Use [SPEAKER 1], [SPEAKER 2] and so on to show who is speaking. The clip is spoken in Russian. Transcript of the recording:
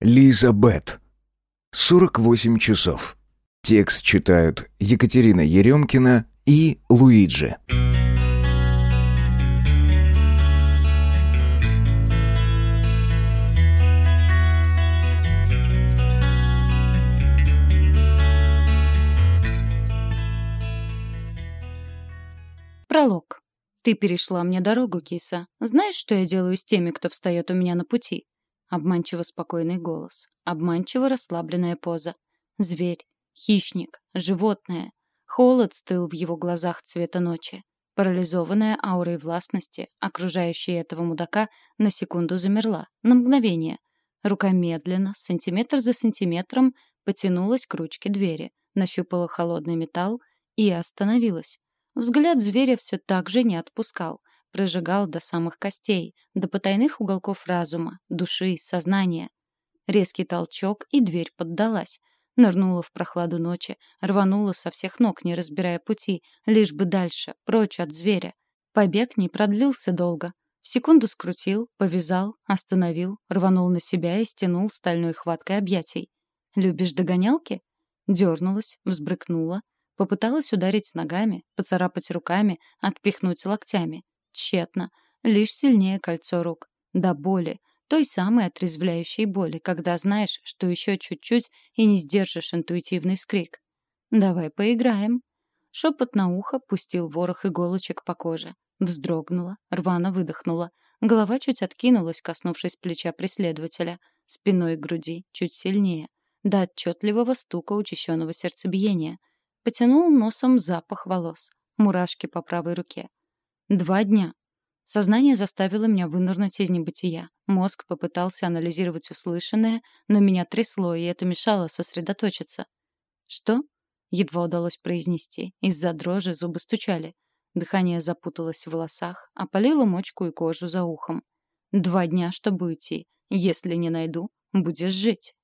[SPEAKER 1] Лиза Бет. 48 часов. Текст читают Екатерина Еремкина и Луиджи.
[SPEAKER 2] Пролог. Ты перешла мне дорогу, киса. Знаешь, что я делаю с теми, кто встает у меня на пути? Обманчиво спокойный голос. Обманчиво расслабленная поза. Зверь. Хищник. Животное. Холод стыл в его глазах цвета ночи. Парализованная аурой властности, окружающая этого мудака, на секунду замерла. На мгновение. Рука медленно, сантиметр за сантиметром, потянулась к ручке двери, нащупала холодный металл и остановилась. Взгляд зверя все так же не отпускал, прожигал до самых костей, до потайных уголков разума, души, сознания. Резкий толчок, и дверь поддалась. Нырнула в прохладу ночи, рванула со всех ног, не разбирая пути, лишь бы дальше, прочь от зверя. Побег не продлился долго. В секунду скрутил, повязал, остановил, рванул на себя и стянул стальной хваткой объятий. «Любишь догонялки?» Дернулась, взбрыкнула, Попыталась ударить ногами, поцарапать руками, отпихнуть локтями. Тщетно. Лишь сильнее кольцо рук. До боли. Той самой отрезвляющей боли, когда знаешь, что еще чуть-чуть и не сдержишь интуитивный вскрик. «Давай поиграем». Шепот на ухо пустил ворох иголочек по коже. Вздрогнула, рвано выдохнула. Голова чуть откинулась, коснувшись плеча преследователя. Спиной к груди чуть сильнее. До отчетливого стука учащенного сердцебиения — Потянул носом запах волос. Мурашки по правой руке. Два дня. Сознание заставило меня вынырнуть из небытия. Мозг попытался анализировать услышанное, но меня трясло, и это мешало сосредоточиться. «Что?» — едва удалось произнести. Из-за дрожи зубы стучали. Дыхание запуталось в волосах, опалило мочку и кожу за ухом. «Два дня, чтобы уйти. Если не найду, будешь жить».